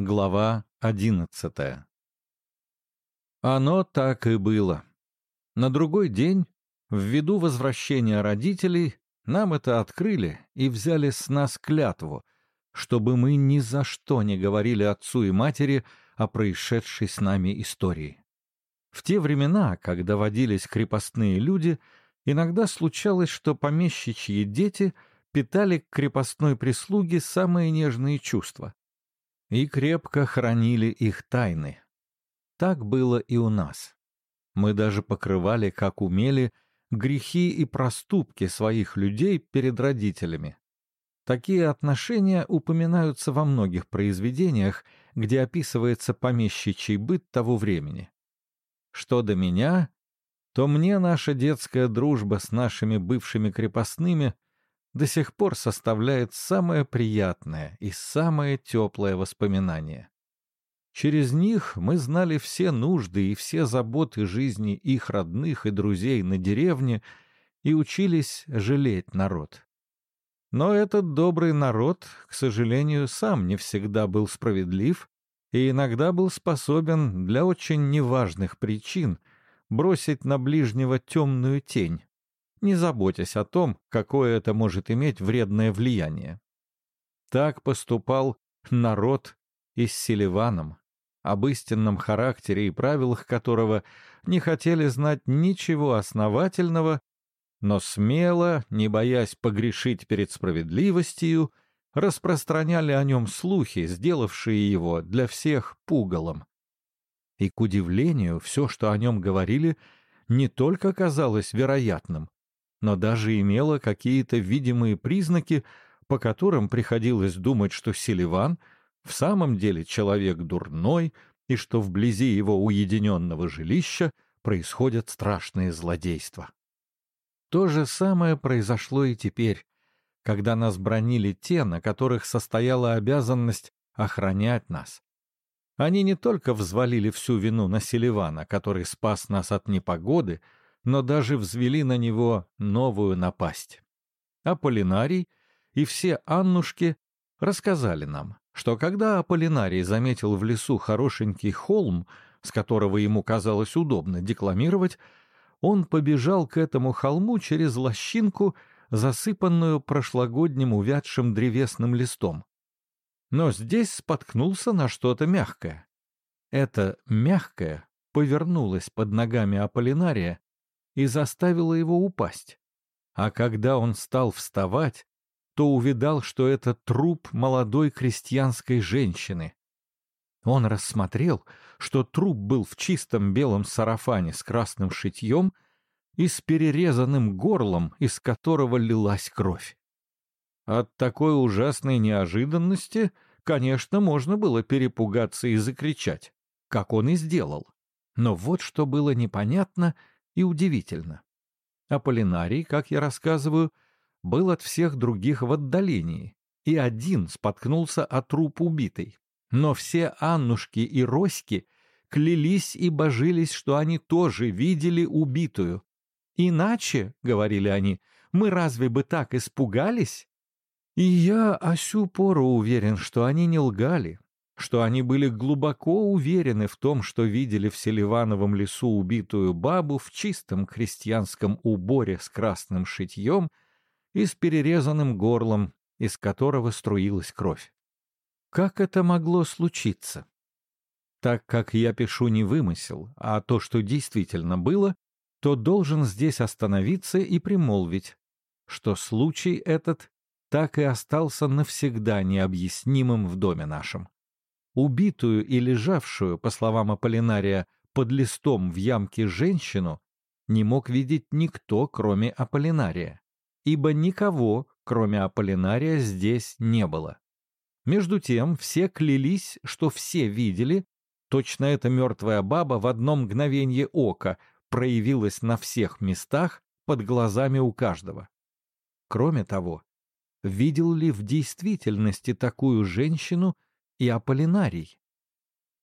Глава одиннадцатая Оно так и было. На другой день, ввиду возвращения родителей, нам это открыли и взяли с нас клятву, чтобы мы ни за что не говорили отцу и матери о происшедшей с нами истории. В те времена, когда водились крепостные люди, иногда случалось, что помещичьи дети питали к крепостной прислуге самые нежные чувства и крепко хранили их тайны. Так было и у нас. Мы даже покрывали, как умели, грехи и проступки своих людей перед родителями. Такие отношения упоминаются во многих произведениях, где описывается помещичий быт того времени. Что до меня, то мне наша детская дружба с нашими бывшими крепостными до сих пор составляет самое приятное и самое теплое воспоминание. Через них мы знали все нужды и все заботы жизни их родных и друзей на деревне и учились жалеть народ. Но этот добрый народ, к сожалению, сам не всегда был справедлив и иногда был способен для очень неважных причин бросить на ближнего темную тень, не заботясь о том, какое это может иметь вредное влияние. Так поступал народ и с Селиваном, об истинном характере и правилах которого не хотели знать ничего основательного, но смело, не боясь погрешить перед справедливостью, распространяли о нем слухи, сделавшие его для всех пугалом. И, к удивлению, все, что о нем говорили, не только казалось вероятным, но даже имело какие-то видимые признаки, по которым приходилось думать, что Селиван в самом деле человек дурной и что вблизи его уединенного жилища происходят страшные злодейства. То же самое произошло и теперь, когда нас бронили те, на которых состояла обязанность охранять нас. Они не только взвалили всю вину на Селивана, который спас нас от непогоды, но даже взвели на него новую напасть. Аполлинарий и все Аннушки рассказали нам, что когда Аполлинарий заметил в лесу хорошенький холм, с которого ему казалось удобно декламировать, он побежал к этому холму через лощинку, засыпанную прошлогодним увядшим древесным листом. Но здесь споткнулся на что-то мягкое. Это мягкое повернулось под ногами Аполлинария и заставило его упасть. А когда он стал вставать, то увидал, что это труп молодой крестьянской женщины. Он рассмотрел, что труп был в чистом белом сарафане с красным шитьем — и с перерезанным горлом, из которого лилась кровь. От такой ужасной неожиданности, конечно, можно было перепугаться и закричать, как он и сделал. Но вот что было непонятно и удивительно. Аполлинарий, как я рассказываю, был от всех других в отдалении, и один споткнулся от труп убитой. Но все Аннушки и Роськи клялись и божились, что они тоже видели убитую, Иначе, — говорили они, — мы разве бы так испугались? И я осю пору уверен, что они не лгали, что они были глубоко уверены в том, что видели в Селивановом лесу убитую бабу в чистом крестьянском уборе с красным шитьем и с перерезанным горлом, из которого струилась кровь. Как это могло случиться? Так как я пишу не вымысел, а то, что действительно было, то должен здесь остановиться и примолвить, что случай этот так и остался навсегда необъяснимым в доме нашем. Убитую и лежавшую, по словам Аполлинария, под листом в ямке женщину не мог видеть никто, кроме Аполлинария, ибо никого, кроме Аполлинария, здесь не было. Между тем все клялись, что все видели, точно эта мертвая баба в одно мгновение ока проявилась на всех местах под глазами у каждого. Кроме того, видел ли в действительности такую женщину и Аполлинарий?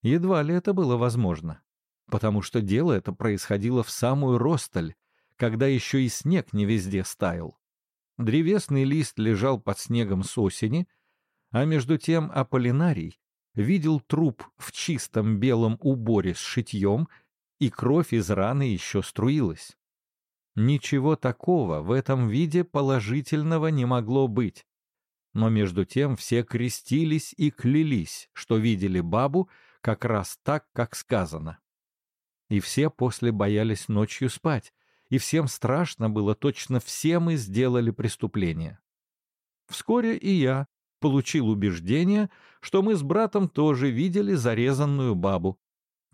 Едва ли это было возможно, потому что дело это происходило в самую росталь, когда еще и снег не везде стаял. Древесный лист лежал под снегом с осени, а между тем Аполлинарий видел труп в чистом белом уборе с шитьем, и кровь из раны еще струилась. Ничего такого в этом виде положительного не могло быть. Но между тем все крестились и клялись, что видели бабу как раз так, как сказано. И все после боялись ночью спать, и всем страшно было, точно все мы сделали преступление. Вскоре и я получил убеждение, что мы с братом тоже видели зарезанную бабу,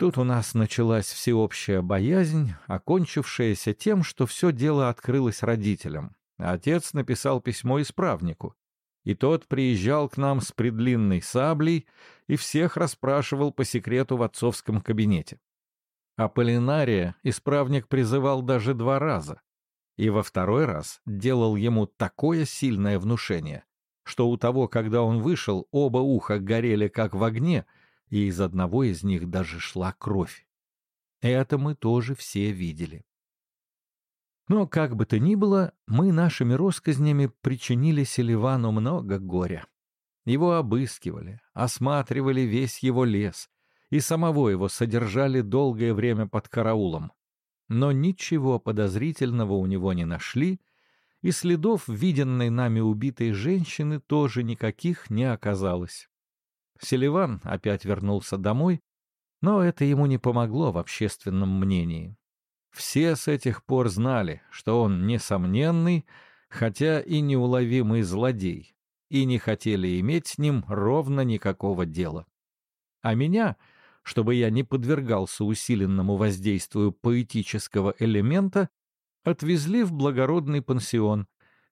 Тут у нас началась всеобщая боязнь, окончившаяся тем, что все дело открылось родителям. Отец написал письмо исправнику, и тот приезжал к нам с предлинной саблей и всех расспрашивал по секрету в отцовском кабинете. А Полинария исправник призывал даже два раза, и во второй раз делал ему такое сильное внушение, что у того, когда он вышел, оба уха горели как в огне — и из одного из них даже шла кровь. Это мы тоже все видели. Но, как бы то ни было, мы нашими россказнями причинили Селивану много горя. Его обыскивали, осматривали весь его лес, и самого его содержали долгое время под караулом. Но ничего подозрительного у него не нашли, и следов виденной нами убитой женщины тоже никаких не оказалось. Селиван опять вернулся домой, но это ему не помогло в общественном мнении. Все с этих пор знали, что он несомненный, хотя и неуловимый злодей, и не хотели иметь с ним ровно никакого дела. А меня, чтобы я не подвергался усиленному воздействию поэтического элемента, отвезли в благородный пансион,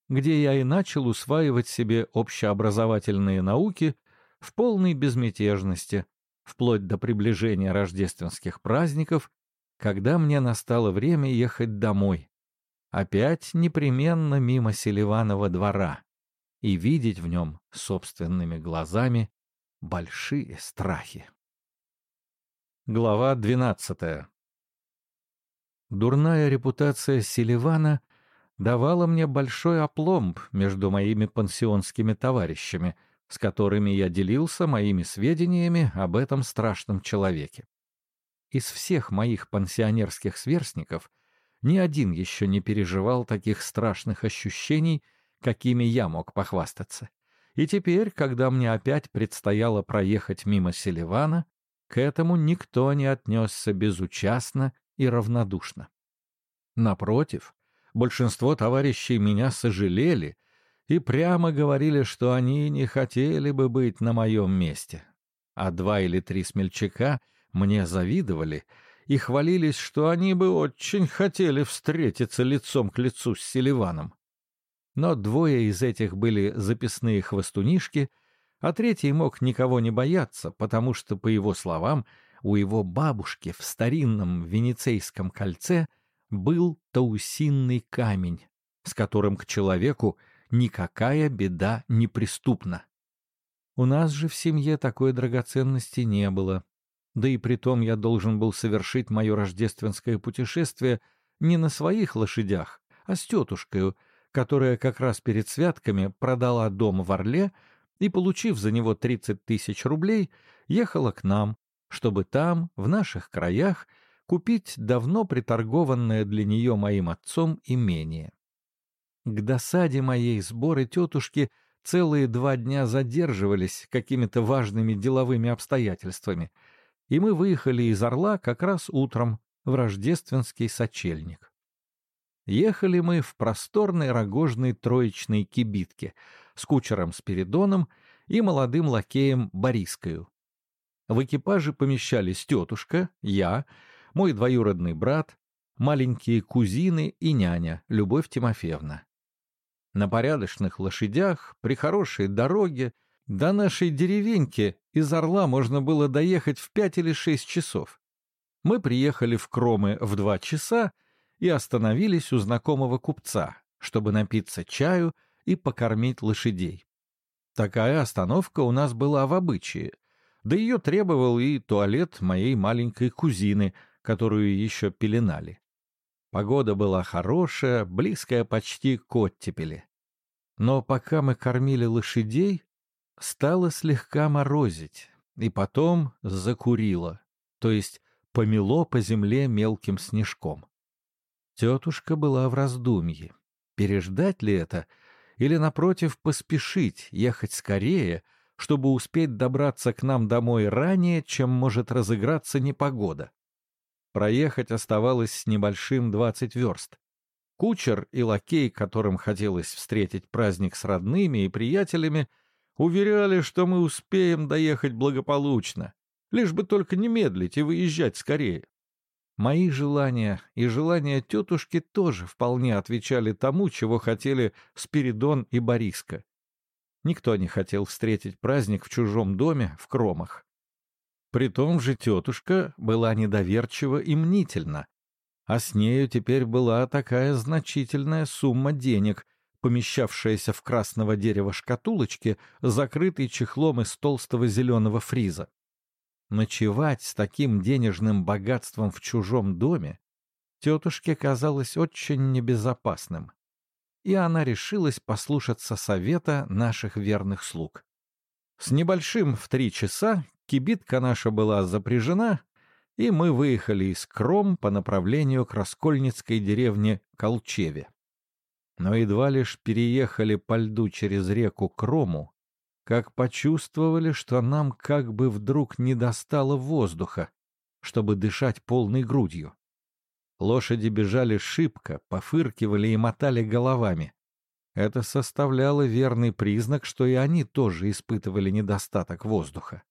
где я и начал усваивать себе общеобразовательные науки — в полной безмятежности, вплоть до приближения рождественских праздников, когда мне настало время ехать домой. Опять непременно мимо Селиванова двора и видеть в нем собственными глазами большие страхи. Глава двенадцатая Дурная репутация Селивана давала мне большой опломб между моими пансионскими товарищами — с которыми я делился моими сведениями об этом страшном человеке. Из всех моих пансионерских сверстников ни один еще не переживал таких страшных ощущений, какими я мог похвастаться. И теперь, когда мне опять предстояло проехать мимо Селивана, к этому никто не отнесся безучастно и равнодушно. Напротив, большинство товарищей меня сожалели — и прямо говорили, что они не хотели бы быть на моем месте. А два или три смельчака мне завидовали и хвалились, что они бы очень хотели встретиться лицом к лицу с Селиваном. Но двое из этих были записные хвостунишки, а третий мог никого не бояться, потому что, по его словам, у его бабушки в старинном венецейском кольце был таусинный камень, с которым к человеку никакая беда не преступна. У нас же в семье такой драгоценности не было. Да и притом я должен был совершить мое рождественское путешествие не на своих лошадях, а с тетушкой, которая как раз перед святками продала дом в Орле и, получив за него 30 тысяч рублей, ехала к нам, чтобы там, в наших краях, купить давно приторгованное для нее моим отцом имение. К досаде моей сборы тетушки целые два дня задерживались какими-то важными деловыми обстоятельствами, и мы выехали из Орла как раз утром в рождественский сочельник. Ехали мы в просторной рогожной троечной кибитке с кучером Спиридоном и молодым лакеем Борискою. В экипаже помещались тетушка, я, мой двоюродный брат, маленькие кузины и няня Любовь Тимофеевна. На порядочных лошадях, при хорошей дороге, до нашей деревеньки из Орла можно было доехать в пять или шесть часов. Мы приехали в Кромы в два часа и остановились у знакомого купца, чтобы напиться чаю и покормить лошадей. Такая остановка у нас была в обычае, да ее требовал и туалет моей маленькой кузины, которую еще пеленали. Погода была хорошая, близкая почти к оттепели. Но пока мы кормили лошадей, стало слегка морозить, и потом закурило, то есть помело по земле мелким снежком. Тетушка была в раздумье. Переждать ли это или, напротив, поспешить, ехать скорее, чтобы успеть добраться к нам домой ранее, чем может разыграться непогода? Проехать оставалось с небольшим двадцать верст. Кучер и лакей, которым хотелось встретить праздник с родными и приятелями, уверяли, что мы успеем доехать благополучно, лишь бы только не медлить и выезжать скорее. Мои желания и желания тетушки тоже вполне отвечали тому, чего хотели Спиридон и Бориска. Никто не хотел встретить праздник в чужом доме в Кромах. Притом же тетушка была недоверчива и мнительна, а с нею теперь была такая значительная сумма денег, помещавшаяся в красного дерева шкатулочке, закрытой чехлом из толстого зеленого фриза. Ночевать с таким денежным богатством в чужом доме тетушке казалось очень небезопасным, и она решилась послушаться совета наших верных слуг. С небольшим в три часа кибитка наша была запряжена, и мы выехали из Кром по направлению к Раскольницкой деревне Колчеве. Но едва лишь переехали по льду через реку Крому, как почувствовали, что нам как бы вдруг не достало воздуха, чтобы дышать полной грудью. Лошади бежали шибко, пофыркивали и мотали головами. Это составляло верный признак, что и они тоже испытывали недостаток воздуха.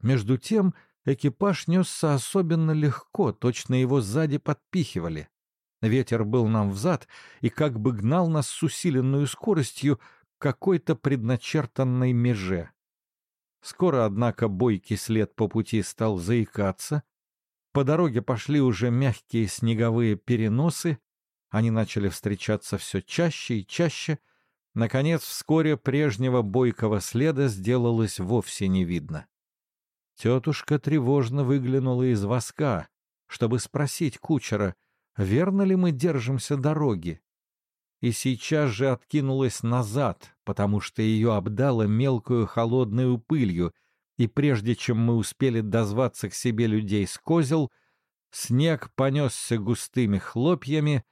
Между тем экипаж несся особенно легко, точно его сзади подпихивали. Ветер был нам взад и как бы гнал нас с усиленной скоростью, какой-то предначертанной меже. Скоро, однако, бойкий след по пути стал заикаться. По дороге пошли уже мягкие снеговые переносы. Они начали встречаться все чаще и чаще. Наконец, вскоре прежнего бойкого следа сделалось вовсе не видно. Тетушка тревожно выглянула из воска, чтобы спросить кучера, верно ли мы держимся дороги и сейчас же откинулась назад, потому что ее обдало мелкую холодную пылью, и прежде чем мы успели дозваться к себе людей с козел, снег понесся густыми хлопьями,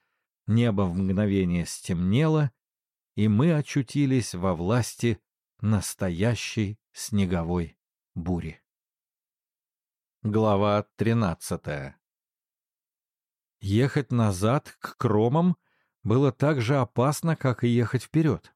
небо в мгновение стемнело, и мы очутились во власти настоящей снеговой бури. Глава тринадцатая Ехать назад к кромам было так же опасно, как и ехать вперед.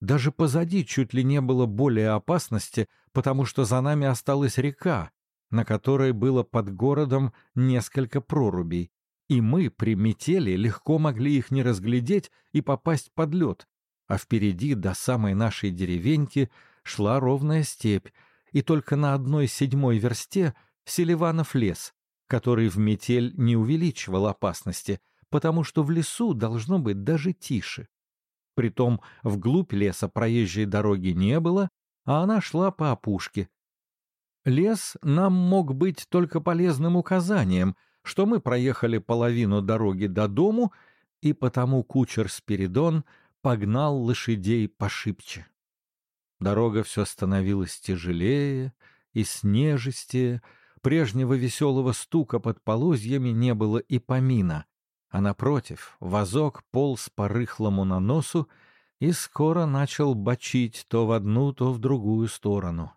Даже позади чуть ли не было более опасности, потому что за нами осталась река, на которой было под городом несколько прорубей, и мы при метели легко могли их не разглядеть и попасть под лед, а впереди до самой нашей деревеньки шла ровная степь, и только на одной седьмой версте Селиванов лес, который в метель не увеличивал опасности — потому что в лесу должно быть даже тише. Притом вглубь леса проезжей дороги не было, а она шла по опушке. Лес нам мог быть только полезным указанием, что мы проехали половину дороги до дому, и потому кучер Спиридон погнал лошадей пошибче. Дорога все становилась тяжелее и снежистее, прежнего веселого стука под полозьями не было и помина, а напротив, вазок полз по рыхлому на носу и скоро начал бочить то в одну, то в другую сторону.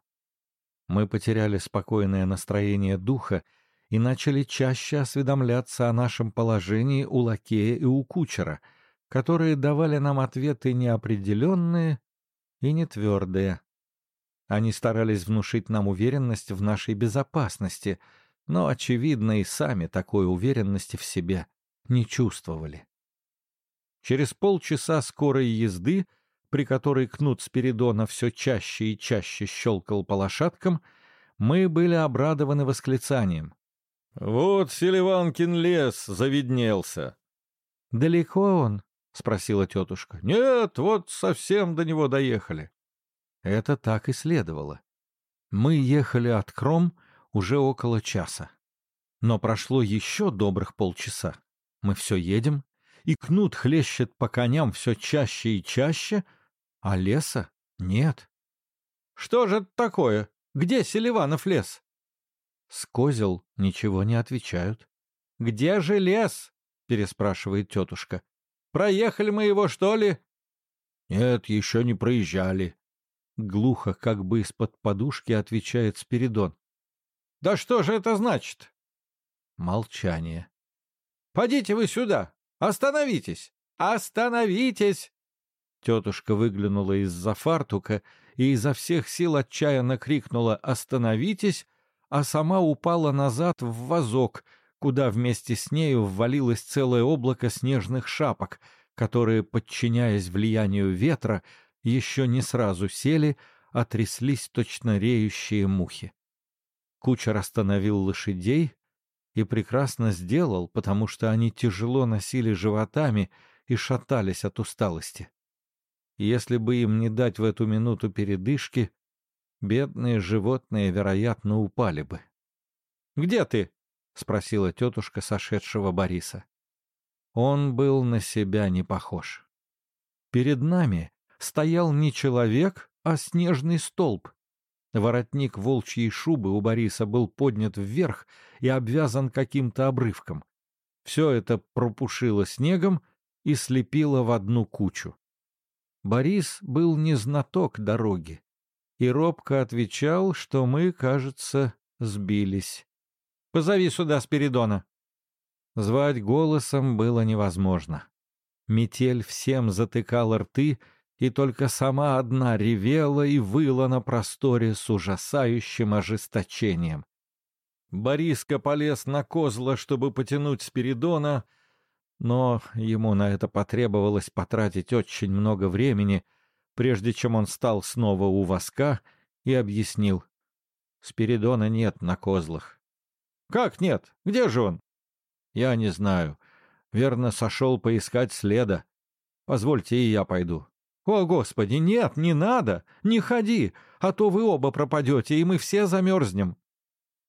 Мы потеряли спокойное настроение духа и начали чаще осведомляться о нашем положении у лакея и у кучера, которые давали нам ответы неопределенные и нетвердые. Они старались внушить нам уверенность в нашей безопасности, но, очевидно, и сами такой уверенности в себе не чувствовали. Через полчаса скорой езды, при которой кнут Спиридона все чаще и чаще щелкал по лошадкам, мы были обрадованы восклицанием. «Вот Селиванкин лес завиднелся!» «Далеко он?» — спросила тетушка. «Нет, вот совсем до него доехали». Это так и следовало. Мы ехали от Кром уже около часа. Но прошло еще добрых полчаса. Мы все едем, и кнут хлещет по коням все чаще и чаще, а леса нет. — Что же это такое? Где Селиванов лес?» С козел ничего не отвечают. «Где же лес?» — переспрашивает тетушка. «Проехали мы его, что ли?» «Нет, еще не проезжали». Глухо, как бы из-под подушки, отвечает Спиридон. «Да что же это значит?» Молчание. «Подите вы сюда! Остановитесь! Остановитесь!» Тетушка выглянула из-за фартука и изо всех сил отчаянно крикнула «Остановитесь!», а сама упала назад в вазок, куда вместе с нею ввалилось целое облако снежных шапок, которые, подчиняясь влиянию ветра, еще не сразу сели, а точно реющие мухи. Кучер остановил лошадей и прекрасно сделал, потому что они тяжело носили животами и шатались от усталости. Если бы им не дать в эту минуту передышки, бедные животные, вероятно, упали бы. «Где ты?» — спросила тетушка сошедшего Бориса. Он был на себя не похож. Перед нами стоял не человек, а снежный столб. Воротник волчьей шубы у Бориса был поднят вверх и обвязан каким-то обрывком. Все это пропушило снегом и слепило в одну кучу. Борис был не знаток дороги и робко отвечал, что мы, кажется, сбились. «Позови сюда Спиридона». Звать голосом было невозможно. Метель всем затыкала рты, и только сама одна ревела и выла на просторе с ужасающим ожесточением. Бориска полез на козла, чтобы потянуть Спиридона, но ему на это потребовалось потратить очень много времени, прежде чем он стал снова у воска и объяснил. Спиридона нет на козлах. «Как нет? Где же он?» «Я не знаю. Верно, сошел поискать следа. Позвольте, и я пойду». «О, Господи, нет, не надо! Не ходи, а то вы оба пропадете, и мы все замерзнем!»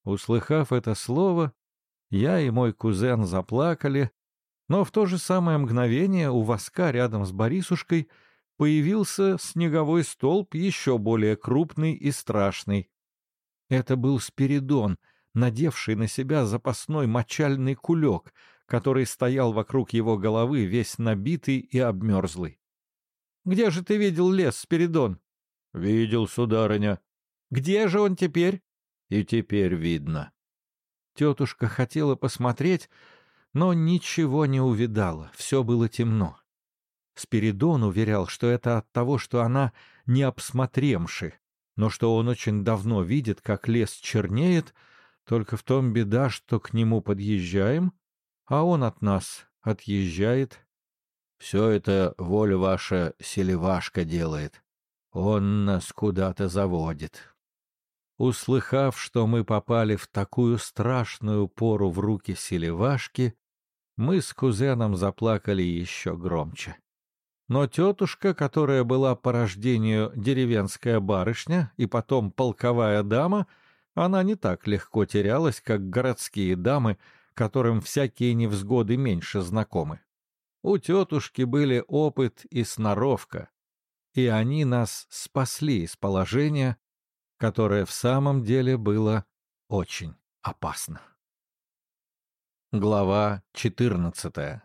Услыхав это слово, я и мой кузен заплакали, но в то же самое мгновение у воска рядом с Борисушкой появился снеговой столб еще более крупный и страшный. Это был Спиридон, надевший на себя запасной мочальный кулек, который стоял вокруг его головы весь набитый и обмерзлый. — Где же ты видел лес, Спиридон? — Видел, сударыня. — Где же он теперь? — И теперь видно. Тетушка хотела посмотреть, но ничего не увидала, все было темно. Спиридон уверял, что это от того, что она не обсмотремши, но что он очень давно видит, как лес чернеет, только в том беда, что к нему подъезжаем, а он от нас отъезжает. Все это воля ваша селевашка делает. Он нас куда-то заводит. Услыхав, что мы попали в такую страшную пору в руки селевашки, мы с кузеном заплакали еще громче. Но тетушка, которая была по рождению деревенская барышня и потом полковая дама, она не так легко терялась, как городские дамы, которым всякие невзгоды меньше знакомы. У тетушки были опыт и сноровка, и они нас спасли из положения, которое в самом деле было очень опасно. Глава 14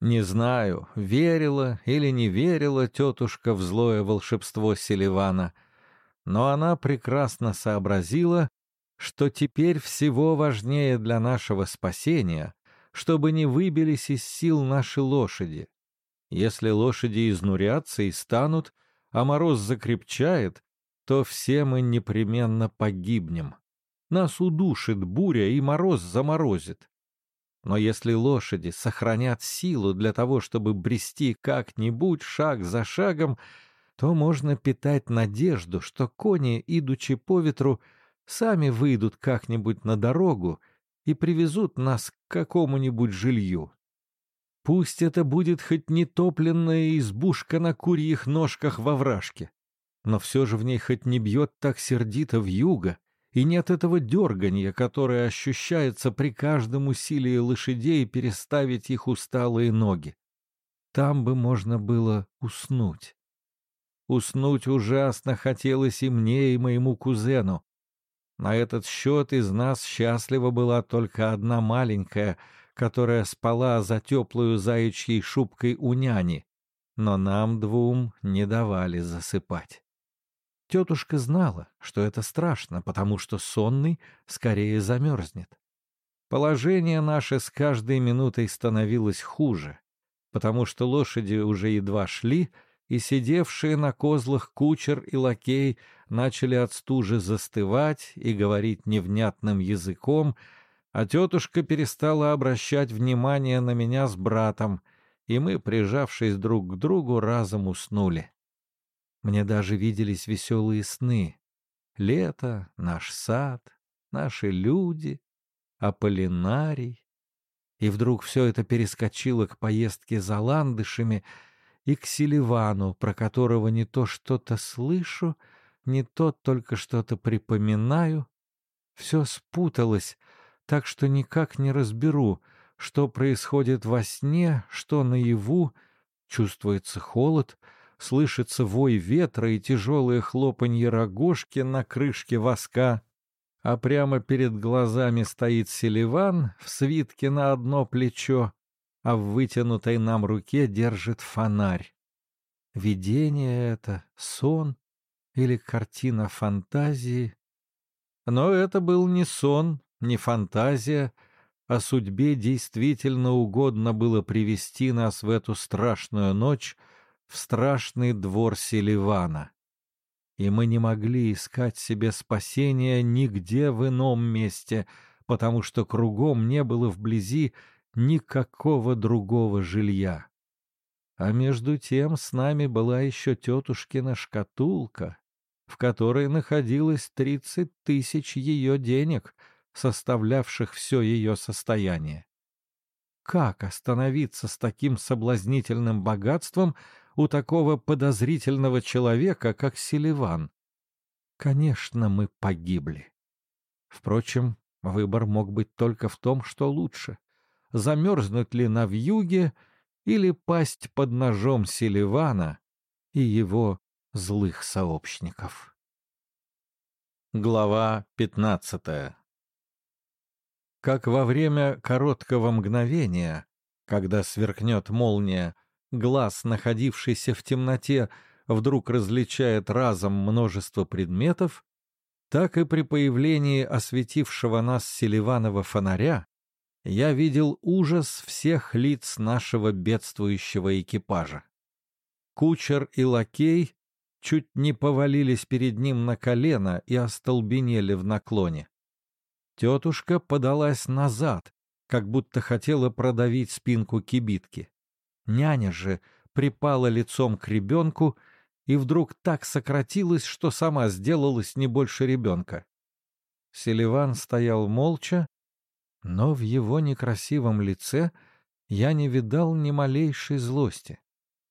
Не знаю, верила или не верила тетушка в злое волшебство Селивана, но она прекрасно сообразила, что теперь всего важнее для нашего спасения, чтобы не выбились из сил наши лошади. Если лошади изнурятся и станут, а мороз закрепчает, то все мы непременно погибнем. Нас удушит буря, и мороз заморозит. Но если лошади сохранят силу для того, чтобы брести как-нибудь шаг за шагом, то можно питать надежду, что кони, идучи по ветру, сами выйдут как-нибудь на дорогу и привезут нас к какому-нибудь жилью. Пусть это будет хоть нетопленная избушка на курьих ножках во вражке, но все же в ней хоть не бьет так сердито в юго, и нет этого дерганья, которое ощущается при каждом усилии лошадей переставить их усталые ноги. Там бы можно было уснуть. Уснуть ужасно хотелось и мне, и моему кузену. На этот счет из нас счастлива была только одна маленькая, которая спала за теплую заячьей шубкой у няни, но нам двум не давали засыпать. Тетушка знала, что это страшно, потому что сонный скорее замерзнет. Положение наше с каждой минутой становилось хуже, потому что лошади уже едва шли, и сидевшие на козлах кучер и лакей начали от стужи застывать и говорить невнятным языком, а тетушка перестала обращать внимание на меня с братом, и мы, прижавшись друг к другу, разом уснули. Мне даже виделись веселые сны. Лето, наш сад, наши люди, Аполлинарий. И вдруг все это перескочило к поездке за ландышами и к Селивану, про которого не то что-то слышу, не то только что-то припоминаю. Все спуталось, так что никак не разберу, что происходит во сне, что наяву. Чувствуется холод, слышится вой ветра и тяжелое хлопанье рогожки на крышке воска, а прямо перед глазами стоит Селиван в свитке на одно плечо, а в вытянутой нам руке держит фонарь. Видение это, сон или картина фантазии? Но это был не сон, не фантазия, а судьбе действительно угодно было привести нас в эту страшную ночь в страшный двор Селивана. И мы не могли искать себе спасения нигде в ином месте, потому что кругом не было вблизи никакого другого жилья. А между тем с нами была еще тетушкина шкатулка, в которой находилось тридцать тысяч ее денег, составлявших все ее состояние. Как остановиться с таким соблазнительным богатством у такого подозрительного человека, как Селиван? Конечно, мы погибли. Впрочем, выбор мог быть только в том, что лучше замерзнуть ли на вьюге или пасть под ножом Селивана и его злых сообщников. Глава пятнадцатая Как во время короткого мгновения, когда сверкнет молния, глаз, находившийся в темноте, вдруг различает разом множество предметов, так и при появлении осветившего нас Селиванова фонаря я видел ужас всех лиц нашего бедствующего экипажа. Кучер и лакей чуть не повалились перед ним на колено и остолбенели в наклоне. Тетушка подалась назад, как будто хотела продавить спинку кибитки. Няня же припала лицом к ребенку и вдруг так сократилась, что сама сделалась не больше ребенка. Селиван стоял молча, но в его некрасивом лице я не видал ни малейшей злости.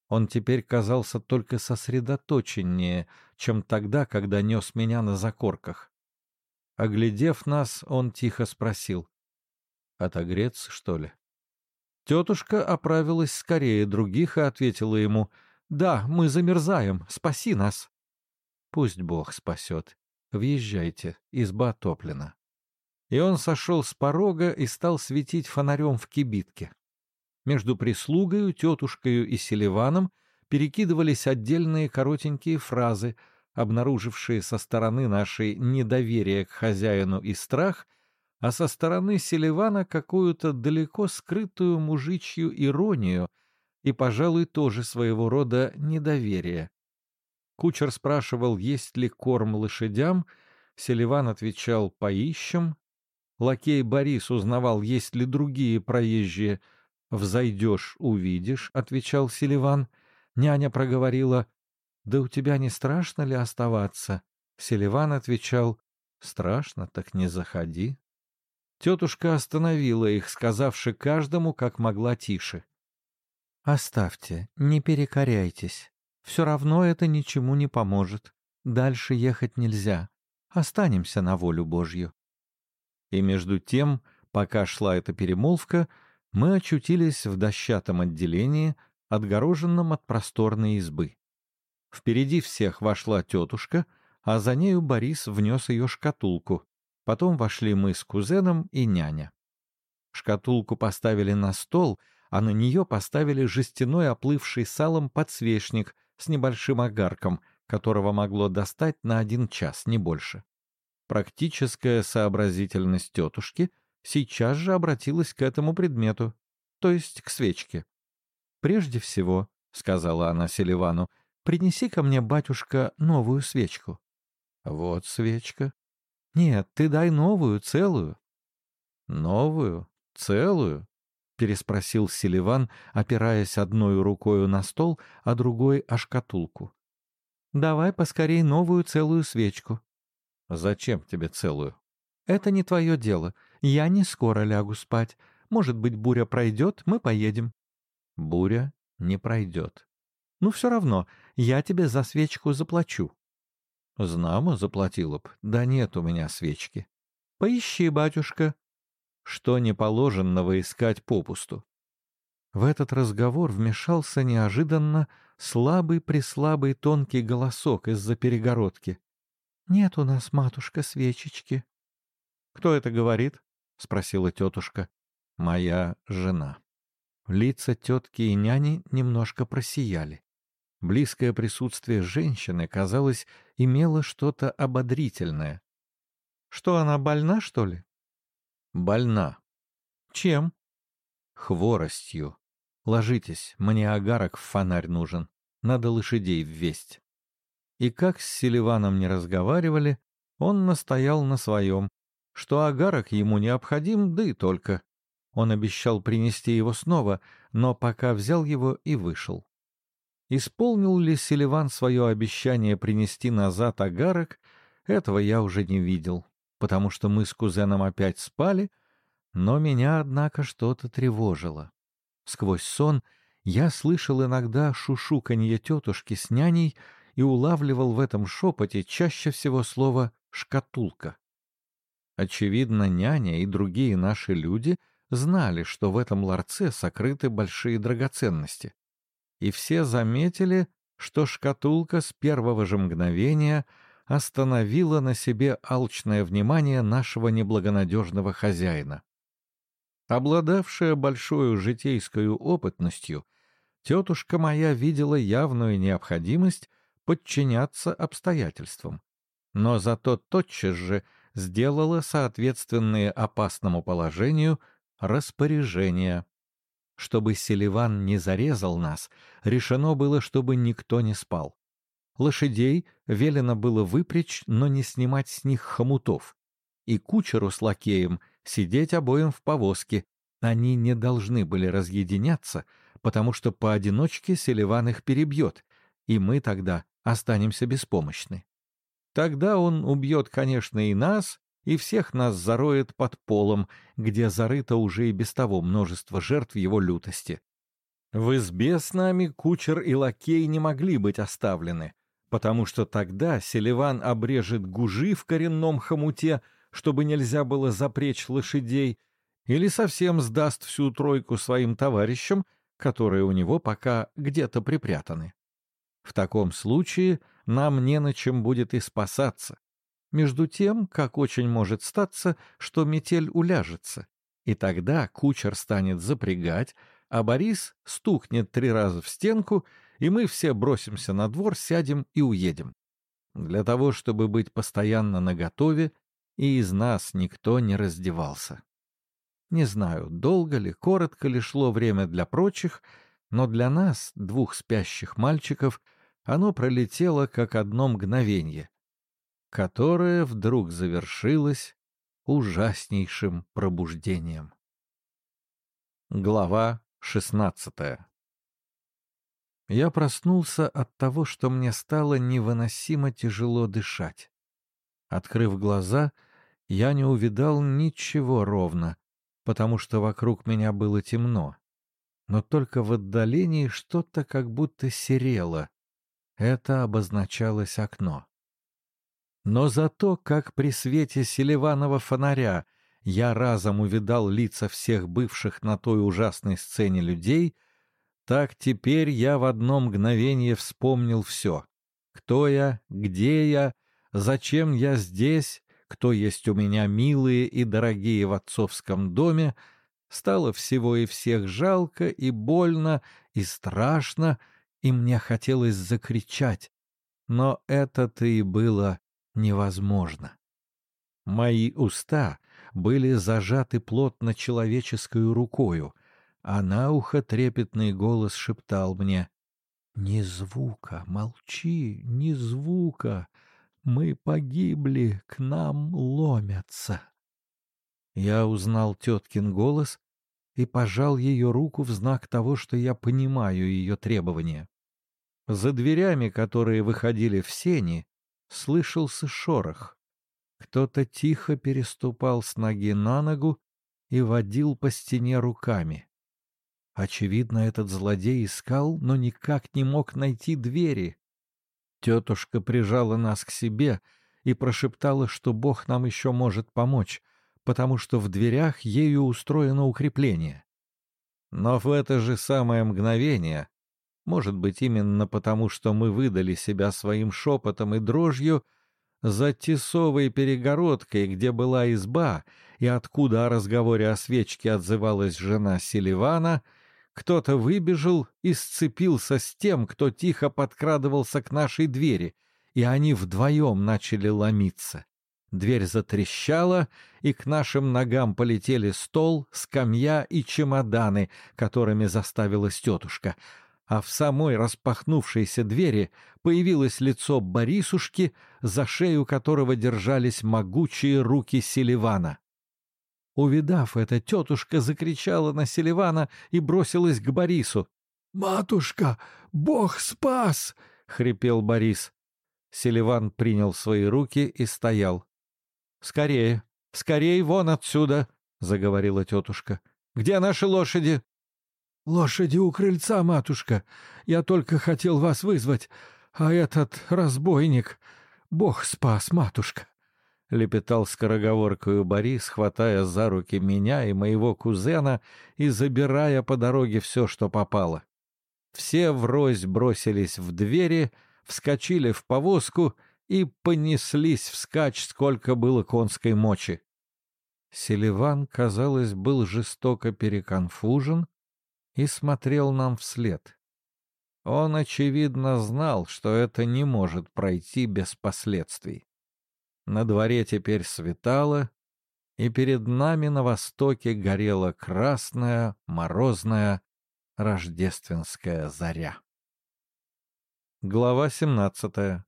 Он теперь казался только сосредоточеннее, чем тогда, когда нес меня на закорках. Оглядев нас, он тихо спросил. «Отогреться, что ли?» Тетушка оправилась скорее других и ответила ему. «Да, мы замерзаем, спаси нас». «Пусть Бог спасет. Въезжайте, изба топлена» и он сошел с порога и стал светить фонарем в кибитке. Между прислугою, тетушкою и Селиваном перекидывались отдельные коротенькие фразы, обнаружившие со стороны нашей недоверие к хозяину и страх, а со стороны Селивана какую-то далеко скрытую мужичью иронию и, пожалуй, тоже своего рода недоверие. Кучер спрашивал, есть ли корм лошадям, Селиван отвечал «поищем», Лакей Борис узнавал, есть ли другие проезжие. «Взойдешь — увидишь», — отвечал Селиван. Няня проговорила, «Да у тебя не страшно ли оставаться?» Селиван отвечал, «Страшно, так не заходи». Тетушка остановила их, сказавши каждому, как могла тише. «Оставьте, не перекоряйтесь. Все равно это ничему не поможет. Дальше ехать нельзя. Останемся на волю Божью». И между тем, пока шла эта перемолвка, мы очутились в дощатом отделении, отгороженном от просторной избы. Впереди всех вошла тетушка, а за нею Борис внес ее шкатулку. Потом вошли мы с кузеном и няня. Шкатулку поставили на стол, а на нее поставили жестяной оплывший салом подсвечник с небольшим огарком, которого могло достать на один час, не больше. Практическая сообразительность тетушки сейчас же обратилась к этому предмету, то есть к свечке. «Прежде всего», — сказала она Селивану, — «принеси ко мне, батюшка, новую свечку». «Вот свечка». «Нет, ты дай новую, целую». «Новую? Целую?» — переспросил Селиван, опираясь одной рукою на стол, а другой — о шкатулку. «Давай поскорей новую целую свечку». «Зачем тебе целую?» «Это не твое дело. Я не скоро лягу спать. Может быть, буря пройдет, мы поедем». «Буря не пройдет». «Ну, все равно, я тебе за свечку заплачу». «Знамо заплатила б. Да нет у меня свечки». «Поищи, батюшка». «Что не положенного искать попусту?» В этот разговор вмешался неожиданно слабый-преслабый тонкий голосок из-за перегородки. «Нет у нас, матушка, свечечки». «Кто это говорит?» — спросила тетушка. «Моя жена». Лица тетки и няни немножко просияли. Близкое присутствие женщины, казалось, имело что-то ободрительное. «Что, она больна, что ли?» «Больна». «Чем?» «Хворостью. Ложитесь, мне агарок в фонарь нужен. Надо лошадей ввесть». И как с Селиваном не разговаривали, он настоял на своем, что агарок ему необходим, да и только. Он обещал принести его снова, но пока взял его и вышел. Исполнил ли Селиван свое обещание принести назад агарок, этого я уже не видел, потому что мы с кузеном опять спали, но меня, однако, что-то тревожило. Сквозь сон я слышал иногда шушуканье тетушки с няней и улавливал в этом шепоте чаще всего слово «шкатулка». Очевидно, няня и другие наши люди — знали, что в этом ларце сокрыты большие драгоценности. И все заметили, что шкатулка с первого же мгновения остановила на себе алчное внимание нашего неблагонадежного хозяина. Обладавшая большой житейской опытностью, тетушка моя видела явную необходимость подчиняться обстоятельствам, но зато тотчас же сделала соответственные опасному положению распоряжение. Чтобы Селиван не зарезал нас, решено было, чтобы никто не спал. Лошадей велено было выпрячь, но не снимать с них хомутов. И кучеру с лакеем сидеть обоим в повозке. Они не должны были разъединяться, потому что поодиночке Селиван их перебьет, и мы тогда останемся беспомощны. Тогда он убьет, конечно, и нас, и всех нас зароет под полом, где зарыто уже и без того множество жертв его лютости. В избе с нами кучер и лакей не могли быть оставлены, потому что тогда Селиван обрежет гужи в коренном хомуте, чтобы нельзя было запречь лошадей, или совсем сдаст всю тройку своим товарищам, которые у него пока где-то припрятаны. В таком случае нам не на чем будет и спасаться, между тем, как очень может статься, что метель уляжется, и тогда кучер станет запрягать, а Борис стукнет три раза в стенку, и мы все бросимся на двор, сядем и уедем. Для того, чтобы быть постоянно наготове, и из нас никто не раздевался. Не знаю, долго ли, коротко ли шло время для прочих, но для нас, двух спящих мальчиков, оно пролетело как одно мгновенье, которое вдруг завершилось ужаснейшим пробуждением. Глава шестнадцатая Я проснулся от того, что мне стало невыносимо тяжело дышать. Открыв глаза, я не увидал ничего ровно, потому что вокруг меня было темно. Но только в отдалении что-то как будто серело. Это обозначалось окно. Но зато, как при свете селиванова фонаря я разом увидал лица всех бывших на той ужасной сцене людей, так теперь я в одно мгновение вспомнил все Кто я, где я, зачем я здесь, кто есть у меня милые и дорогие в отцовском доме, стало всего и всех жалко и больно и страшно, и мне хотелось закричать, но это-то и было невозможно. Мои уста были зажаты плотно человеческую рукою, а на ухо трепетный голос шептал мне «Ни звука, молчи, ни звука, мы погибли, к нам ломятся». Я узнал теткин голос и пожал ее руку в знак того, что я понимаю ее требования. За дверями, которые выходили в сени, слышался шорох. Кто-то тихо переступал с ноги на ногу и водил по стене руками. Очевидно, этот злодей искал, но никак не мог найти двери. Тетушка прижала нас к себе и прошептала, что Бог нам еще может помочь, потому что в дверях ею устроено укрепление. Но в это же самое мгновение, может быть, именно потому, что мы выдали себя своим шепотом и дрожью, за тесовой перегородкой, где была изба, и откуда о разговоре о свечке отзывалась жена Селивана, кто-то выбежал и сцепился с тем, кто тихо подкрадывался к нашей двери, и они вдвоем начали ломиться. Дверь затрещала, и к нашим ногам полетели стол, скамья и чемоданы, которыми заставилась тетушка. А в самой распахнувшейся двери появилось лицо Борисушки, за шею которого держались могучие руки Селивана. Увидав это, тетушка закричала на Селивана и бросилась к Борису. «Матушка, Бог спас!» — хрипел Борис. Селиван принял свои руки и стоял. «Скорее, скорее вон отсюда!» — заговорила тетушка. «Где наши лошади?» «Лошади у крыльца, матушка. Я только хотел вас вызвать. А этот разбойник... Бог спас, матушка!» — лепетал скороговоркою Борис, хватая за руки меня и моего кузена и забирая по дороге все, что попало. Все врозь бросились в двери, вскочили в повозку — и понеслись вскачь, сколько было конской мочи. Селиван, казалось, был жестоко переконфужен и смотрел нам вслед. Он, очевидно, знал, что это не может пройти без последствий. На дворе теперь светало, и перед нами на востоке горела красная, морозная, рождественская заря. Глава семнадцатая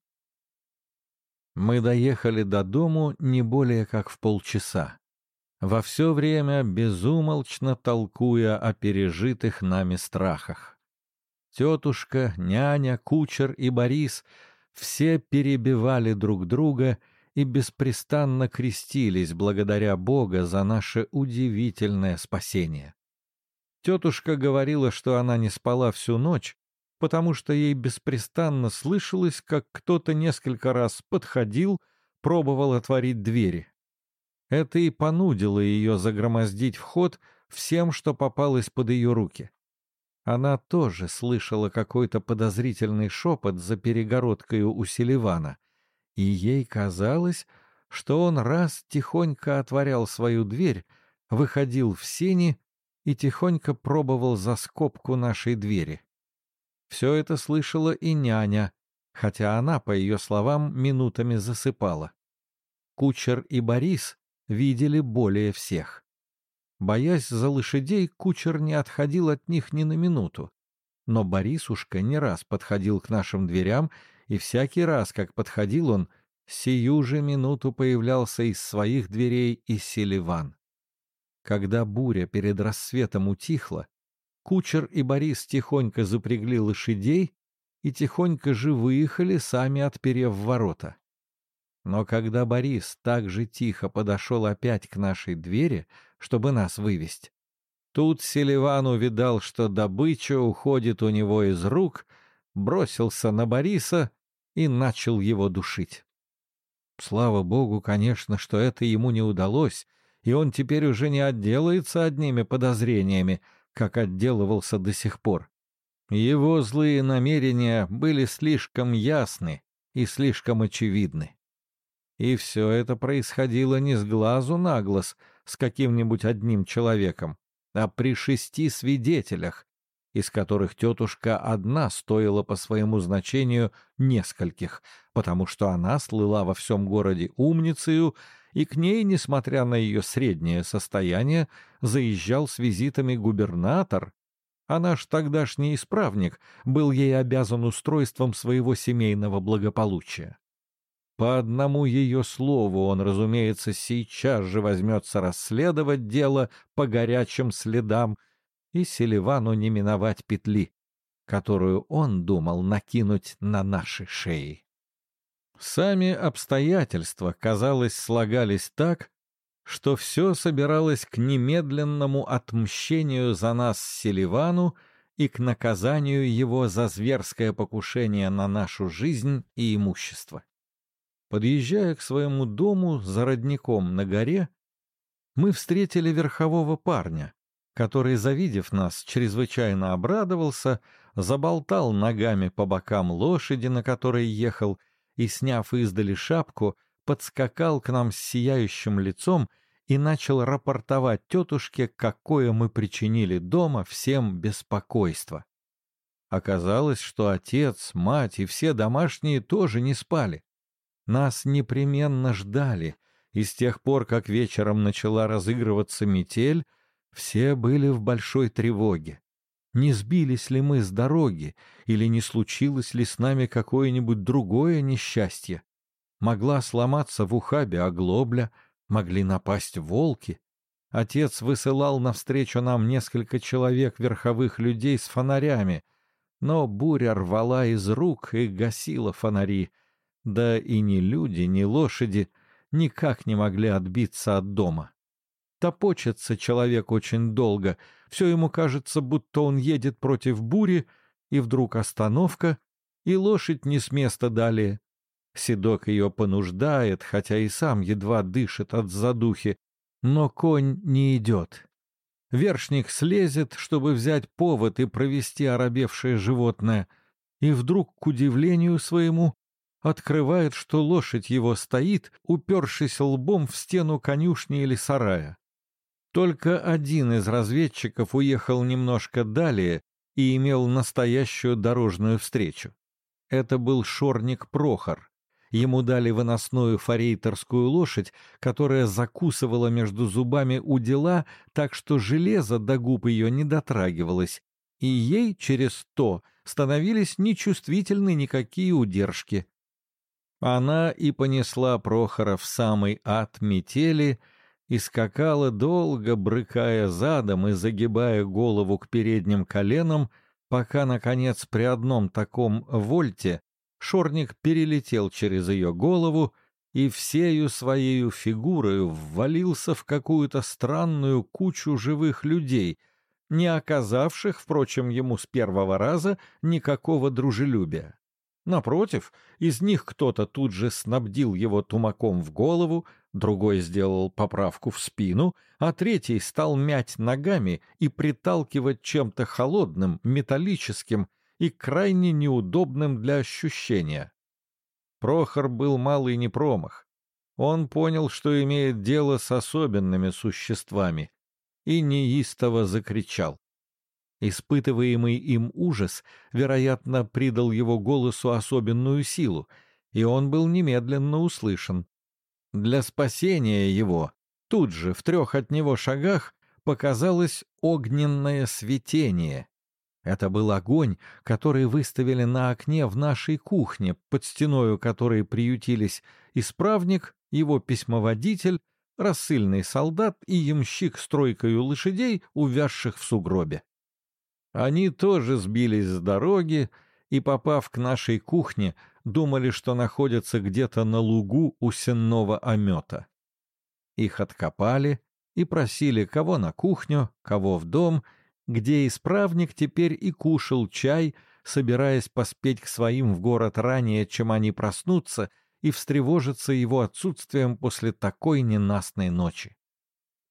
мы доехали до дому не более как в полчаса, во все время безумолчно толкуя о пережитых нами страхах. Тетушка, няня, кучер и Борис все перебивали друг друга и беспрестанно крестились благодаря Бога за наше удивительное спасение. Тетушка говорила, что она не спала всю ночь, потому что ей беспрестанно слышалось, как кто-то несколько раз подходил, пробовал отворить двери. Это и понудило ее загромоздить вход всем, что попалось под ее руки. Она тоже слышала какой-то подозрительный шепот за перегородкой у Селивана, и ей казалось, что он раз тихонько отворял свою дверь, выходил в сени и тихонько пробовал за скобку нашей двери. Все это слышала и няня, хотя она, по ее словам, минутами засыпала. Кучер и Борис видели более всех. Боясь за лошадей, кучер не отходил от них ни на минуту. Но Борисушка не раз подходил к нашим дверям, и всякий раз, как подходил он, сию же минуту появлялся из своих дверей и Селиван. Когда буря перед рассветом утихла, Кучер и Борис тихонько запрягли лошадей и тихонько же выехали, сами отперев ворота. Но когда Борис так же тихо подошел опять к нашей двери, чтобы нас вывести, тут Селиван увидал, что добыча уходит у него из рук, бросился на Бориса и начал его душить. Слава богу, конечно, что это ему не удалось, и он теперь уже не отделается одними подозрениями, как отделывался до сих пор. Его злые намерения были слишком ясны, и слишком очевидны. И все это происходило не с глазу на глаз с каким-нибудь одним человеком, а при шести свидетелях, из которых тетушка одна стоила по своему значению нескольких, потому что она слыла во всем городе умницею, и к ней, несмотря на ее среднее состояние, заезжал с визитами губернатор, а наш тогдашний исправник был ей обязан устройством своего семейного благополучия. По одному ее слову он, разумеется, сейчас же возьмется расследовать дело по горячим следам, и Селивану не миновать петли, которую он думал накинуть на наши шеи. Сами обстоятельства, казалось, слагались так, что все собиралось к немедленному отмщению за нас Селивану и к наказанию его за зверское покушение на нашу жизнь и имущество. Подъезжая к своему дому за родником на горе, мы встретили верхового парня, который, завидев нас, чрезвычайно обрадовался, заболтал ногами по бокам лошади, на которой ехал, и, сняв издали шапку, подскакал к нам с сияющим лицом и начал рапортовать тетушке, какое мы причинили дома всем беспокойство. Оказалось, что отец, мать и все домашние тоже не спали. Нас непременно ждали, и с тех пор, как вечером начала разыгрываться метель, все были в большой тревоге. Не сбились ли мы с дороги, или не случилось ли с нами какое-нибудь другое несчастье? Могла сломаться в ухабе оглобля, могли напасть волки. Отец высылал навстречу нам несколько человек верховых людей с фонарями, но буря рвала из рук и гасила фонари — да и ни люди, ни лошади никак не могли отбиться от дома. Топочется человек очень долго, все ему кажется, будто он едет против бури, и вдруг остановка, и лошадь не с места далее. Седок ее понуждает, хотя и сам едва дышит от задухи, но конь не идет. Вершник слезет, чтобы взять повод и провести оробевшее животное, и вдруг, к удивлению своему, открывает, что лошадь его стоит, упершись лбом в стену конюшни или сарая. Только один из разведчиков уехал немножко далее и имел настоящую дорожную встречу. Это был шорник Прохор. Ему дали выносную форейтерскую лошадь, которая закусывала между зубами удила, так что железо до губ ее не дотрагивалось, и ей через то становились нечувствительны никакие удержки. Она и понесла Прохора в самый ад метели и скакала долго, брыкая задом и загибая голову к передним коленам, пока, наконец, при одном таком вольте шорник перелетел через ее голову и всею своею фигурою ввалился в какую-то странную кучу живых людей, не оказавших, впрочем, ему с первого раза никакого дружелюбия. Напротив, из них кто-то тут же снабдил его тумаком в голову, другой сделал поправку в спину, а третий стал мять ногами и приталкивать чем-то холодным, металлическим и крайне неудобным для ощущения. Прохор был малый непромах. Он понял, что имеет дело с особенными существами, и неистово закричал. Испытываемый им ужас, вероятно, придал его голосу особенную силу, и он был немедленно услышан. Для спасения его, тут же, в трех от него шагах, показалось огненное светение. Это был огонь, который выставили на окне в нашей кухне, под стеною которой приютились исправник, его письмоводитель, рассыльный солдат и ямщик с тройкою лошадей, увязших в сугробе. Они тоже сбились с дороги и, попав к нашей кухне, думали, что находятся где-то на лугу у сенного омета. Их откопали и просили кого на кухню, кого в дом, где исправник теперь и кушал чай, собираясь поспеть к своим в город ранее, чем они проснутся, и встревожиться его отсутствием после такой ненастной ночи.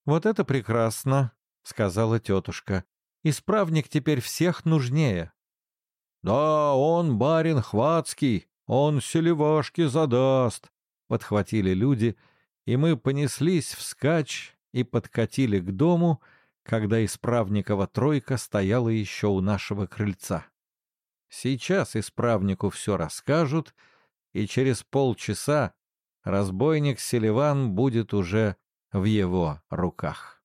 «Вот это прекрасно», — сказала тетушка. Исправник теперь всех нужнее. — Да, он барин Хватский, Он селивашки задаст!» — подхватили люди, и мы понеслись вскачь и подкатили к дому, когда исправникова тройка стояла еще у нашего крыльца. Сейчас исправнику все расскажут, и через полчаса разбойник Селиван будет уже в его руках.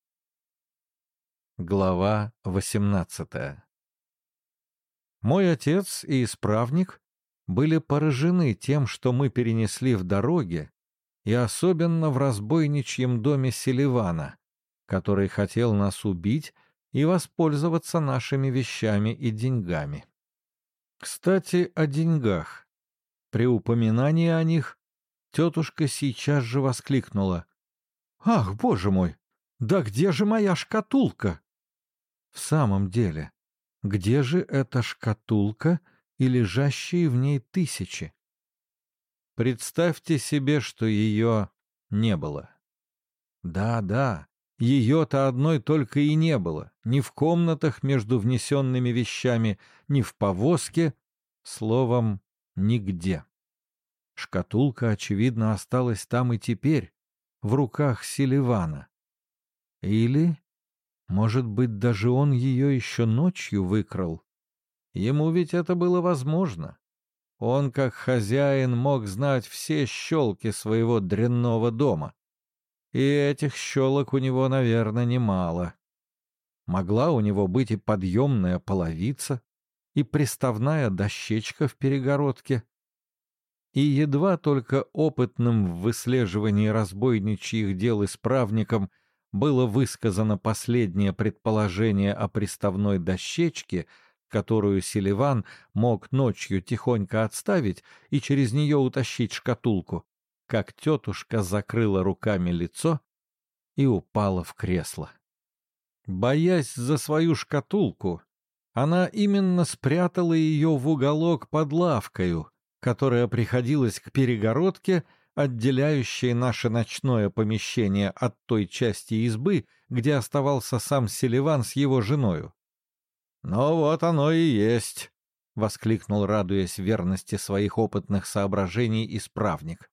Глава восемнадцатая Мой отец и исправник были поражены тем, что мы перенесли в дороге, и особенно в разбойничьем доме Селивана, который хотел нас убить и воспользоваться нашими вещами и деньгами. Кстати, о деньгах. При упоминании о них тетушка сейчас же воскликнула. «Ах, боже мой! Да где же моя шкатулка?» В самом деле, где же эта шкатулка и лежащие в ней тысячи? Представьте себе, что ее не было. Да-да, ее-то одной только и не было, ни в комнатах между внесенными вещами, ни в повозке, словом, нигде. Шкатулка, очевидно, осталась там и теперь, в руках Селивана. Или, может быть, даже он ее еще ночью выкрал. Ему ведь это было возможно. Он, как хозяин, мог знать все щелки своего дрянного дома. И этих щелок у него, наверное, немало. Могла у него быть и подъемная половица, и приставная дощечка в перегородке. И едва только опытным в выслеживании разбойничьих дел исправникам было высказано последнее предположение о приставной дощечке — которую Селиван мог ночью тихонько отставить и через нее утащить шкатулку, как тетушка закрыла руками лицо и упала в кресло. Боясь за свою шкатулку, она именно спрятала ее в уголок под лавкою, которая приходилась к перегородке, отделяющей наше ночное помещение от той части избы, где оставался сам Селиван с его женою. «Ну вот оно и есть», — воскликнул, радуясь верности своих опытных соображений исправник.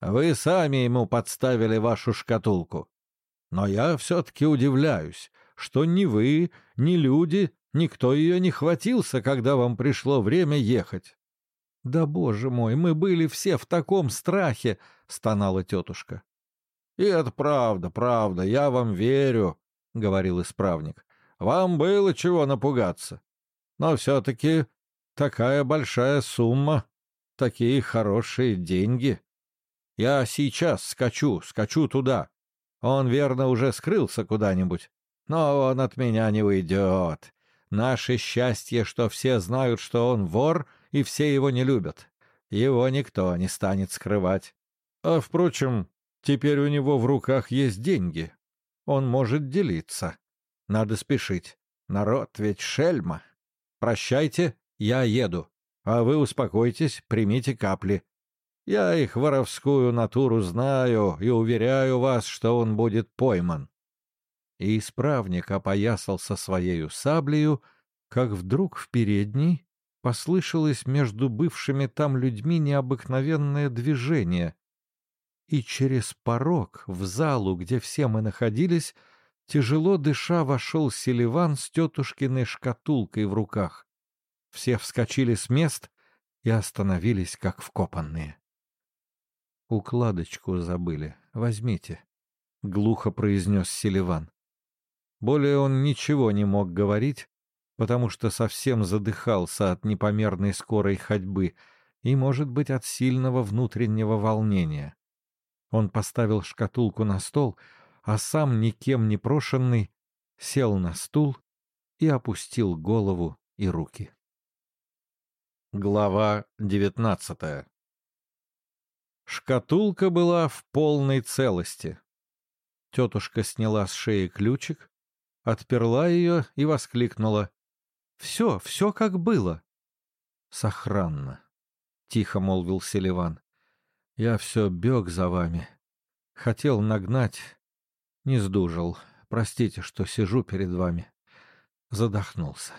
«Вы сами ему подставили вашу шкатулку. Но я все-таки удивляюсь, что ни вы, ни люди, никто ее не хватился, когда вам пришло время ехать». «Да, боже мой, мы были все в таком страхе!» — стонала тетушка. «И это правда, правда, я вам верю», — говорил исправник. Вам было чего напугаться. Но все-таки такая большая сумма, такие хорошие деньги. Я сейчас скачу, скачу туда. Он, верно, уже скрылся куда-нибудь. Но он от меня не уйдет. Наше счастье, что все знают, что он вор, и все его не любят. Его никто не станет скрывать. А, впрочем, теперь у него в руках есть деньги. Он может делиться. Надо спешить. Народ ведь шельма. Прощайте, я еду. А вы успокойтесь, примите капли. Я их воровскую натуру знаю и уверяю вас, что он будет пойман. И исправник опоясался своею саблею, как вдруг в передней послышалось между бывшими там людьми необыкновенное движение, и через порог в залу, где все мы находились, Тяжело дыша вошел Селиван с тетушкиной шкатулкой в руках. Все вскочили с мест и остановились, как вкопанные. «Укладочку забыли. Возьмите», — глухо произнес Селиван. Более он ничего не мог говорить, потому что совсем задыхался от непомерной скорой ходьбы и, может быть, от сильного внутреннего волнения. Он поставил шкатулку на стол — а сам никем не прошенный сел на стул и опустил голову и руки. Глава девятнадцатая Шкатулка была в полной целости. Тетушка сняла с шеи ключик, отперла ее и воскликнула. «Все, все как было!» «Сохранно!» — тихо молвил Селиван. «Я все бег за вами. Хотел нагнать, не сдужал. Простите, что сижу перед вами. Задохнулся.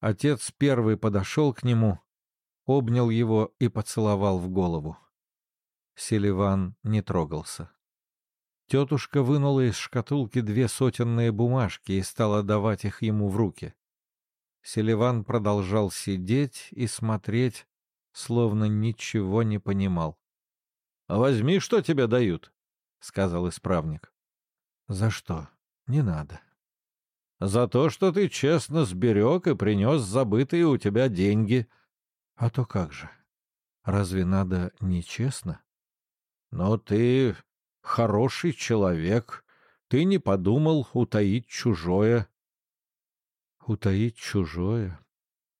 Отец первый подошел к нему, обнял его и поцеловал в голову. Селиван не трогался. Тетушка вынула из шкатулки две сотенные бумажки и стала давать их ему в руки. Селиван продолжал сидеть и смотреть, словно ничего не понимал. — Возьми, что тебе дают, — сказал исправник. — За что? Не надо. — За то, что ты честно сберег и принес забытые у тебя деньги. — А то как же? Разве надо нечестно? — Но ты хороший человек. Ты не подумал утаить чужое. — Утаить чужое?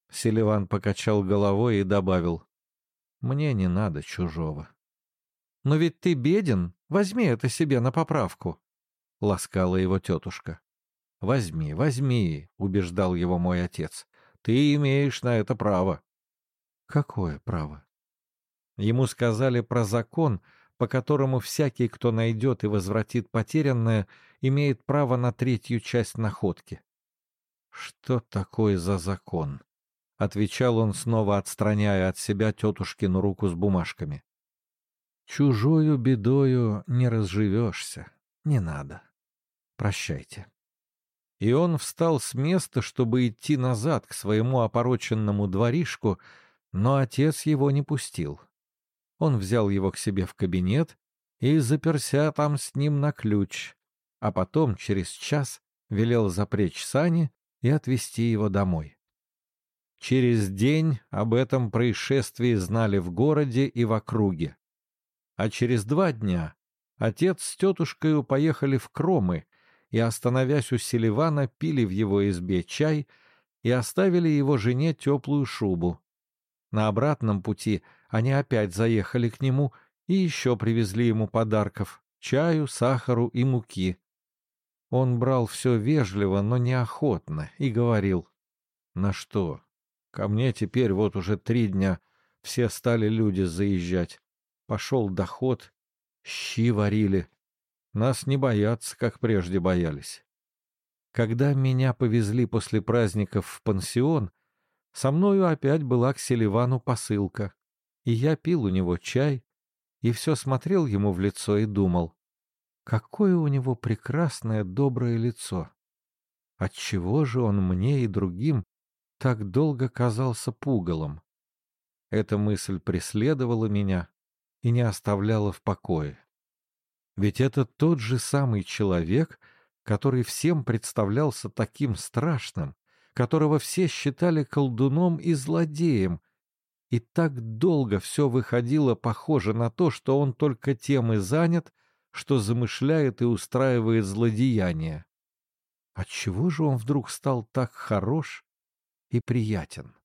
Селиван покачал головой и добавил. — Мне не надо чужого. — Но ведь ты беден, возьми это себе на поправку, — ласкала его тетушка. — Возьми, возьми, — убеждал его мой отец. — Ты имеешь на это право. — Какое право? Ему сказали про закон, по которому всякий, кто найдет и возвратит потерянное, имеет право на третью часть находки. «Что такое за закон?» — отвечал он, снова отстраняя от себя тетушкину руку с бумажками. «Чужою бедою не разживешься. Не надо. Прощайте». И он встал с места, чтобы идти назад к своему опороченному дворишку, но отец его не пустил. Он взял его к себе в кабинет и заперся там с ним на ключ, а потом через час велел запречь сани и отвезти его домой. Через день об этом происшествии знали в городе и в округе. А через два дня отец с тетушкой поехали в Кромы и, остановясь у Селивана, пили в его избе чай и оставили его жене теплую шубу. На обратном пути они опять заехали к нему и еще привезли ему подарков — чаю, сахару и муки. Он брал все вежливо, но неохотно, и говорил, «На что? Ко мне теперь вот уже три дня все стали люди заезжать. Пошел доход, щи варили. Нас не боятся, как прежде боялись. Когда меня повезли после праздников в пансион, со мною опять была к Селивану посылка и я пил у него чай и все смотрел ему в лицо и думал, какое у него прекрасное доброе лицо. Отчего же он мне и другим так долго казался пугалом? Эта мысль преследовала меня и не оставляла в покое. Ведь это тот же самый человек, который всем представлялся таким страшным, которого все считали колдуном и злодеем, и так долго все выходило похоже на то, что он только тем и занят, что замышляет и устраивает злодеяния. Отчего же он вдруг стал так хорош и приятен?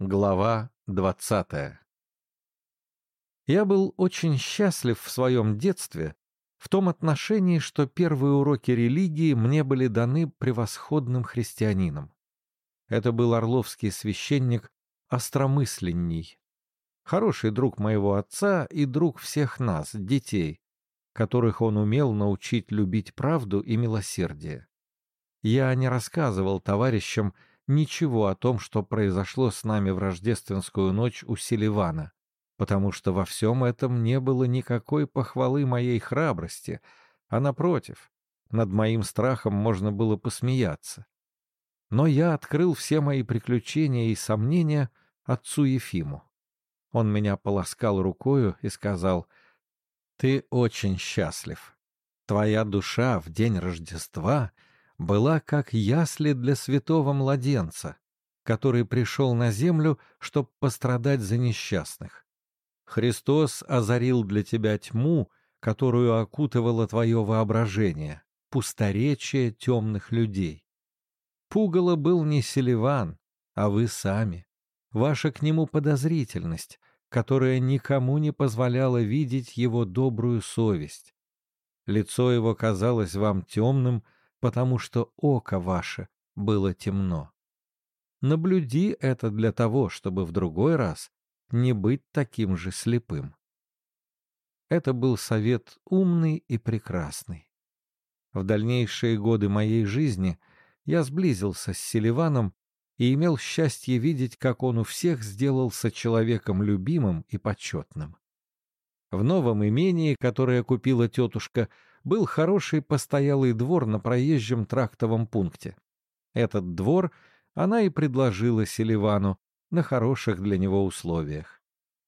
Глава двадцатая Я был очень счастлив в своем детстве в том отношении, что первые уроки религии мне были даны превосходным христианином. Это был орловский священник остромысленней. Хороший друг моего отца и друг всех нас, детей, которых он умел научить любить правду и милосердие. Я не рассказывал товарищам ничего о том, что произошло с нами в рождественскую ночь у Селивана, потому что во всем этом не было никакой похвалы моей храбрости, а напротив, над моим страхом можно было посмеяться. Но я открыл все мои приключения и сомнения отцу Ефиму. Он меня полоскал рукою и сказал, «Ты очень счастлив. Твоя душа в день Рождества была как ясли для святого младенца, который пришел на землю, чтобы пострадать за несчастных. Христос озарил для тебя тьму, которую окутывало твое воображение, пусторечие темных людей. Пугало был не Селиван, а вы сами. Ваша к нему подозрительность, которая никому не позволяла видеть его добрую совесть. Лицо его казалось вам темным, потому что око ваше было темно. Наблюди это для того, чтобы в другой раз не быть таким же слепым. Это был совет умный и прекрасный. В дальнейшие годы моей жизни — я сблизился с Селиваном и имел счастье видеть, как он у всех сделался человеком любимым и почетным. В новом имении, которое купила тетушка, был хороший постоялый двор на проезжем трактовом пункте. Этот двор она и предложила Селивану на хороших для него условиях.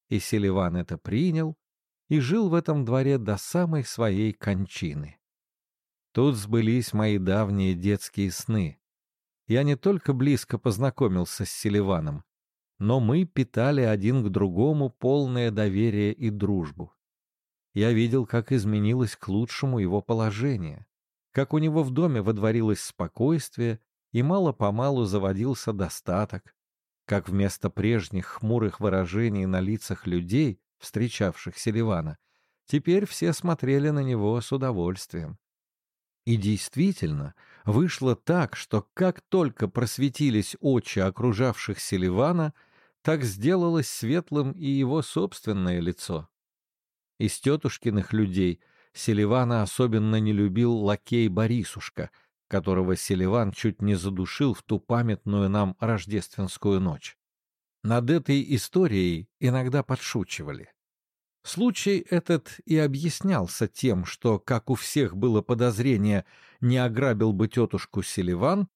И Селиван это принял и жил в этом дворе до самой своей кончины. Тут сбылись мои давние детские сны. Я не только близко познакомился с Селиваном, но мы питали один к другому полное доверие и дружбу. Я видел, как изменилось к лучшему его положение, как у него в доме водворилось спокойствие и мало-помалу заводился достаток, как вместо прежних хмурых выражений на лицах людей, встречавших Селивана, теперь все смотрели на него с удовольствием. И действительно, вышло так, что как только просветились очи окружавших Селивана, так сделалось светлым и его собственное лицо. Из тетушкиных людей Селивана особенно не любил лакей Борисушка — которого Селиван чуть не задушил в ту памятную нам рождественскую ночь. Над этой историей иногда подшучивали. Случай этот и объяснялся тем, что, как у всех было подозрение, не ограбил бы тетушку Селиван,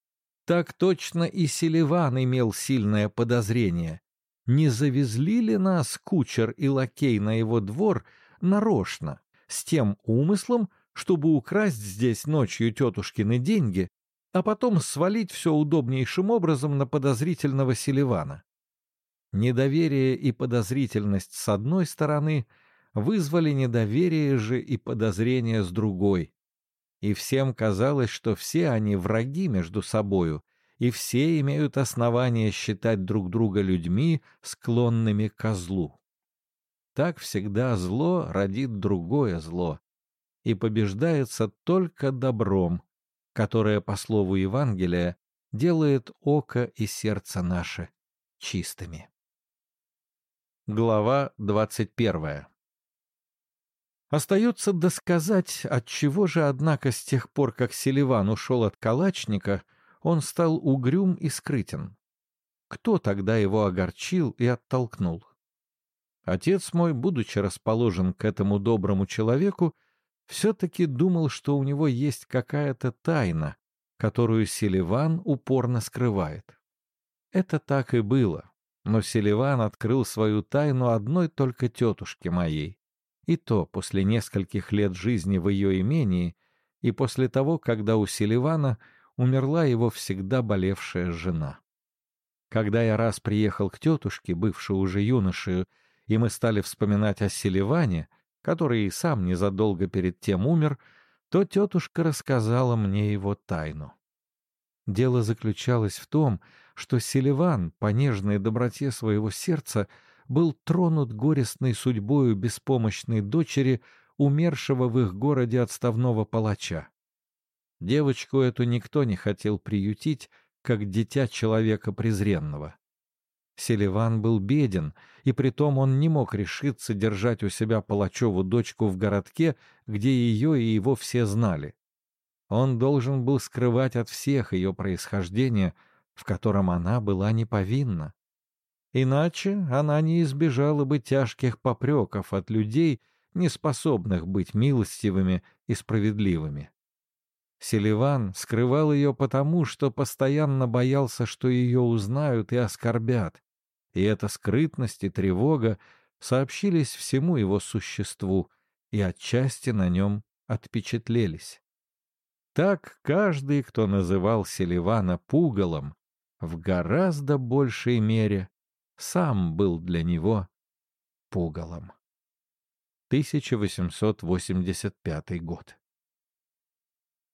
так точно и Селиван имел сильное подозрение. Не завезли ли нас кучер и лакей на его двор нарочно, с тем умыслом, чтобы украсть здесь ночью тетушкины деньги, а потом свалить все удобнейшим образом на подозрительного Селивана. Недоверие и подозрительность с одной стороны вызвали недоверие же и подозрение с другой. И всем казалось, что все они враги между собою, и все имеют основания считать друг друга людьми, склонными к злу. Так всегда зло родит другое зло, и побеждается только добром, которое, по слову Евангелия, делает око и сердце наше чистыми. Глава двадцать первая Остается досказать, отчего же, однако, с тех пор, как Селиван ушел от калачника, он стал угрюм и скрытен. Кто тогда его огорчил и оттолкнул? Отец мой, будучи расположен к этому доброму человеку, все-таки думал, что у него есть какая-то тайна, которую Селиван упорно скрывает. Это так и было, но Селиван открыл свою тайну одной только тетушке моей, и то после нескольких лет жизни в ее имении и после того, когда у Селивана умерла его всегда болевшая жена. Когда я раз приехал к тетушке, бывшей уже юношею, и мы стали вспоминать о Селиване — который и сам незадолго перед тем умер, то тетушка рассказала мне его тайну. Дело заключалось в том, что Селиван, по нежной доброте своего сердца, был тронут горестной судьбою беспомощной дочери, умершего в их городе отставного палача. Девочку эту никто не хотел приютить, как дитя человека презренного. Селиван был беден, и притом он не мог решиться держать у себя Палачеву дочку в городке, где ее и его все знали. Он должен был скрывать от всех ее происхождение, в котором она была не повинна. Иначе она не избежала бы тяжких попреков от людей, не способных быть милостивыми и справедливыми. Селиван скрывал ее потому, что постоянно боялся, что ее узнают и оскорбят, и эта скрытность и тревога сообщились всему его существу и отчасти на нем отпечатлелись. Так каждый, кто называл Селивана пугалом, в гораздо большей мере сам был для него пугалом. 1885 год.